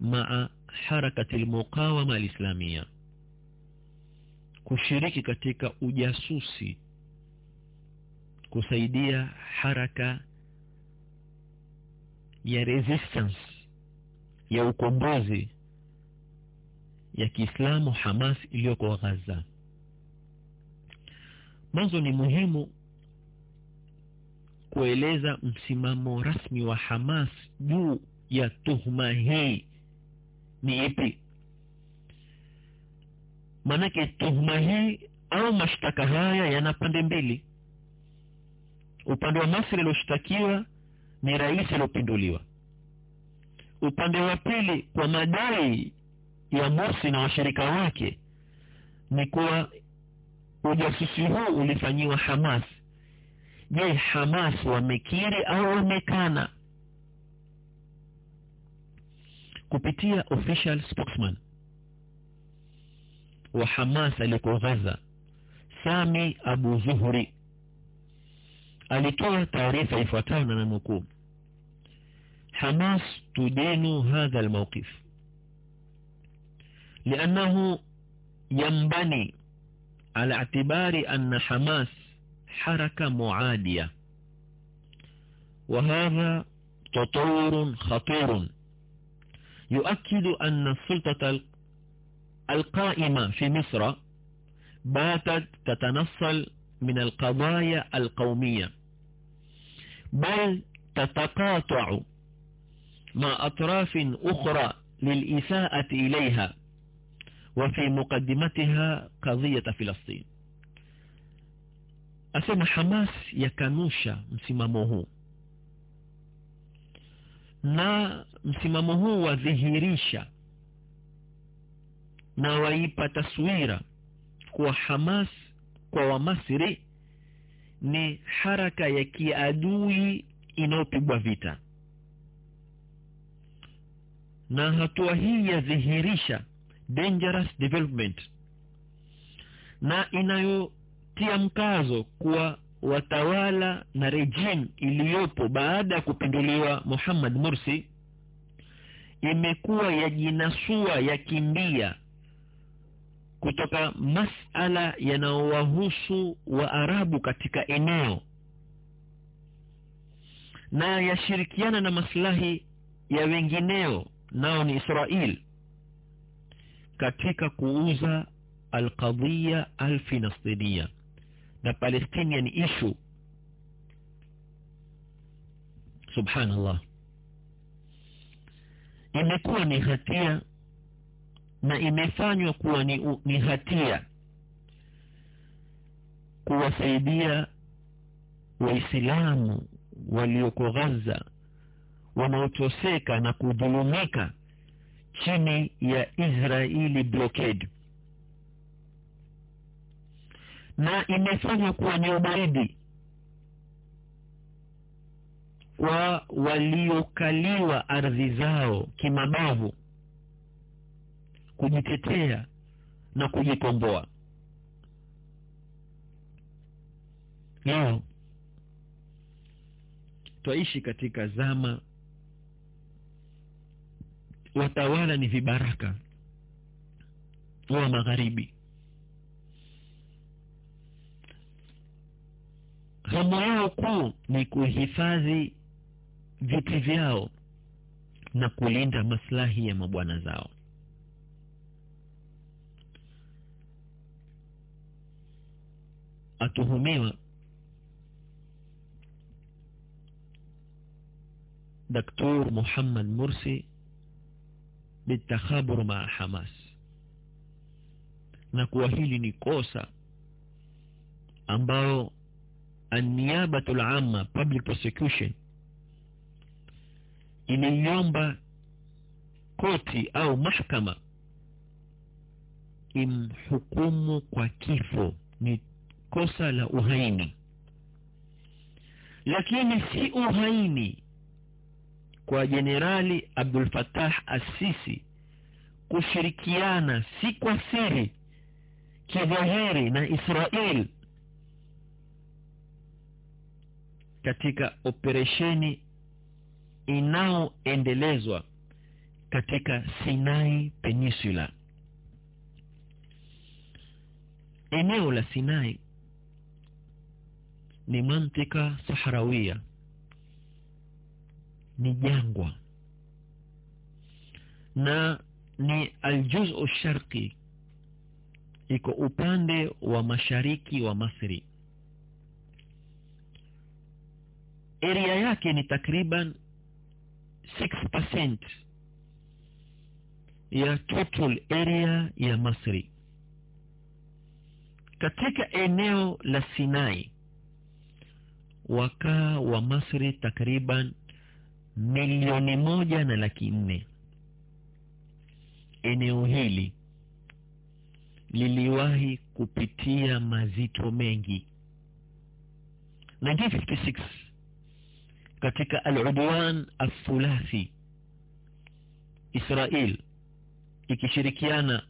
مع حركة المقاومة الإسلامية kushiriki katika ujasusi kusaidia haraka ya resistance ya ukombozi ya Kiislamu Hamas iliyoko Gaza. Mwanzo ni muhimu kueleza msimamo rasmi wa Hamas juu ya tuhuma hii ni ipi. Maanake tuhuma hii au mashtaka haya yana pande mbili. Upande wa Masri alioshtakiwa ni rais aliopinduliwa. Upande wa pili kwa madai ya Morsi na washirika wake ni kuwa ujasusi huu ulifanyiwa Hamas. Je, Hamas wamekiri au wamekana? Kupitia official spokesman wa Hamas aliyeko Gaza, Sami Abu Zuhri alitoa taarifa ifuatayo na nukuu: Hamas tudenu hadha almawqif لأنه ينبني على اعتبار أن حماس حركة معادية. وهذا تطور خطير. يؤكد أن السلطة القائمة في مصر باتت تتنصل من القضايا القومية بل تتقاطع مع أطراف أخرى للإساءة إليها. وفي مقدمتها قضية فلسطين asema Hamas yakanusha msimamo huu na msimamo huu wadhihirisha na waipa taswira kuwa Hamas kwa Wamasri ni haraka ya kiadui inayopigwa vita na hatua hii yadhihirisha dangerous development. Na inayotia mkazo kuwa watawala na regime iliyopo baada ya kupinduliwa Muhammad Mursi imekuwa yajinasua yakimbia kutoka masala yanayowahusu Waarabu katika eneo na yashirikiana na maslahi ya wengineo nao ni israel katika kuuza alqadhiya alfilastiniya na palestinian issue. Subhanallah. Imekuwa ni hatia na imefanywa kuwa ni, ni hatia kuwasaidia waislamu walioko ghaza wanaotoseka na kudhulumika chini ya israeli blockade. Na imefanya kuwa ni ubaridi kwa waliokaliwa ardhi zao kimabavu kujitetea na kujikomboa. Leo twaishi katika zama watawala ni vibaraka wa magharibi. Hamu yao kuu ni kuhifadhi viti vyao na kulinda maslahi ya mabwana zao. Atuhumiwa Daktari Muhammad Mursi bitakhabur ma Hamas. Na kuwa hili ni kosa ambao aniabatul amma public prosecution iliomba koti au mahakama imhukumu kwa kifo. Ni kosa la uhaini. Lakini si uhaini kwa jenerali abdul Fattah assisi kushirikiana si kwa siri kidhahiri na israel katika operesheni inaoendelezwa katika sinai peninsula. Eneo la sinai ni mantika sahrawia ni jangwa. Na ni aljuzu sharqi iko upande wa mashariki wa masri. Area yake ni takriban 6% ya total area ya masri. Katika eneo la sinai wakaa wa masri takriban milioni moja na laki nne. Eneo hili liliwahi kupitia mazito mengi. 1956 katika al-udwan al-thulathi Israel ikishirikiana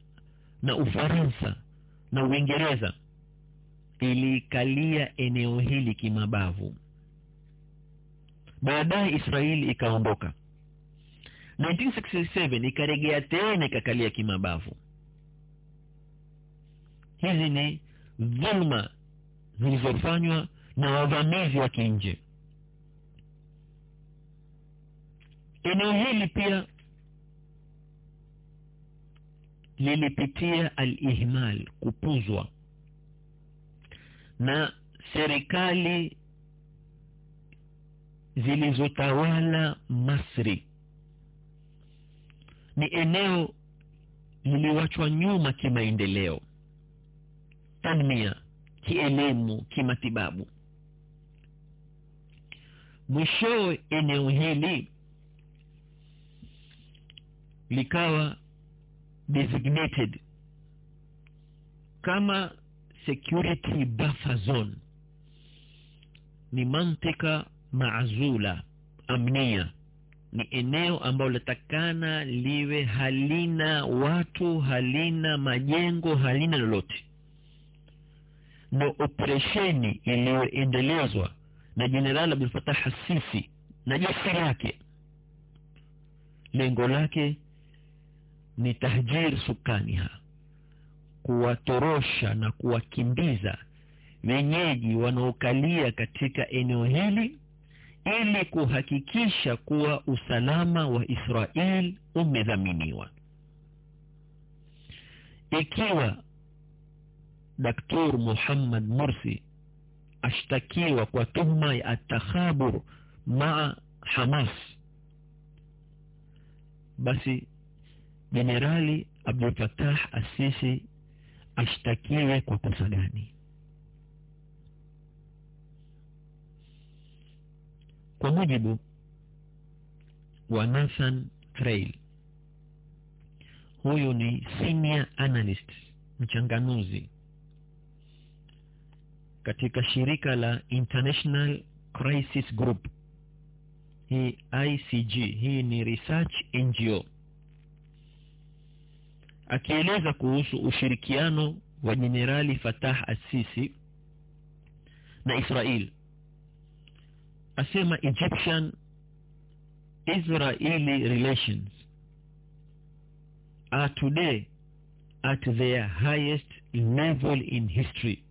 na Ufaransa na Uingereza ilikalia eneo hili kimabavu baadaye Israeli ikaondoka. 1967 ikaregea tena ikakalia kimabavu. Hizi ni dhulma zilizofanywa na wavamizi wa kinje. Eneo hili pia lilipitia alihmal kupuzwa. Na serikali zilizotawala Masri. Ni eneo liliwachwa nyuma kimaendeleo. Tanmia kielimu kimatibabu. Mwishowe eneo hili likawa designated kama security buffer zone. Ni mantika maazula amnia. Ni eneo ambalo latakana liwe halina watu halina majengo halina lolote. Ndo operesheni iliyoendelezwa na jenerali abdul fatah sisi na jeshi lake. Lengo lake ni tahjir sukaniha kuwatorosha na kuwakimbiza wenyeji wanaokalia katika eneo hili ili kuhakikisha kuwa usalama wa israel umedhaminiwa. Ikiwa daktur muhammad mursi ashtakiwa kwa tuhuma ya atakhabur maa hamas basi jenerali abdul fatah asisi ashtakiwe kwa kosa gani kwa mujibu wa nathan trail huyu ni senior analyst mchanganuzi katika shirika la international crisis group hii icg hii ni research ngo akieleza kuhusu ushirikiano wa jenerali fatah assisi na israel asema egyptian israeli relations are today at their highest level in history.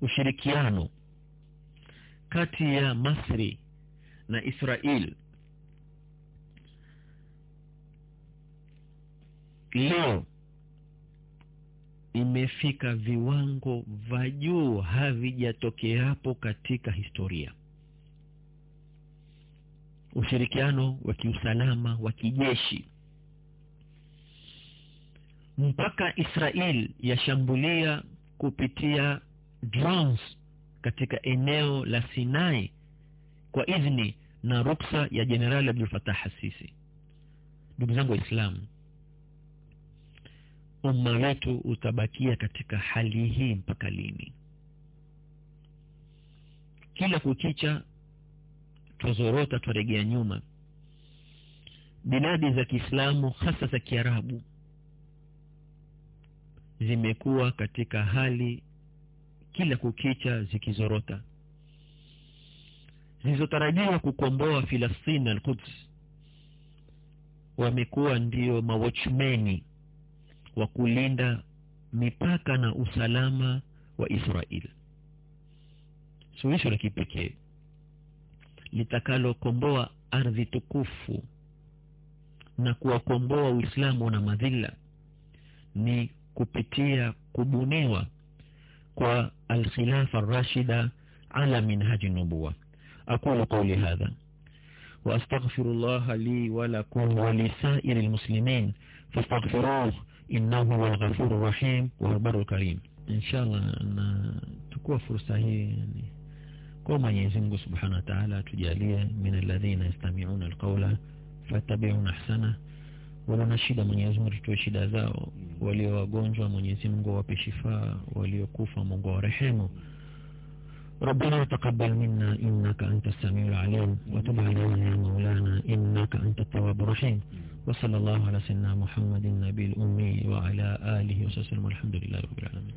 Ushirikiano kati ya masri na israel. Leo imefika viwango vya juu havijatokeapo katika historia ushirikiano wa kiusalama wa kijeshi. Mpaka israel yashambulia kupitia drones katika eneo la sinai kwa idhini na ruksa ya jenerali abdul Fattah Sisi ndugu zangu waislamu umma wetu utabakia katika hali hii mpaka lini? Kila kukicha twazorota twaregea nyuma. Binadi za kiislamu hasa za kiarabu zimekuwa katika hali kila kukicha zikizorota. Zilizotarajiwa kukomboa filastini na alquds wamekuwa ndio mawatchmeni wa kulinda mipaka na usalama wa israel. Suluhisho la kipekee litakalokomboa ardhi tukufu na kuwakomboa Uislamu na madhila ni kupitia kubuniwa kwa alkhilafa rashida ala minhaji nubuwa. Aqulu qawli hadha wa astaghfirullah li wa lakum wa lisairi almuslimin fastaghfiruh innahu huwa alghafurur rahim wa barul karim. Inshallah na tukua fursa hii yani kwa Mwenyezi Mungu Subhanahu wa Ta'ala tujalie min alladhina yastami'una alqawla fattabi'una ahsana wala na shida Mwenyezi Mungu tutoe shida zao walio wagonjwa Mwenyezi Mungu awape shifaa waliokufa Mungu awarehemu ربنا تقبل منا إنك أنت السميع العليم وتب علينا يا مولانا إنك أنت التواب الرحيم وصلى الله على سيدنا محمد النبي الأمي وعلى آله وسلم الحمد لله رب العالمين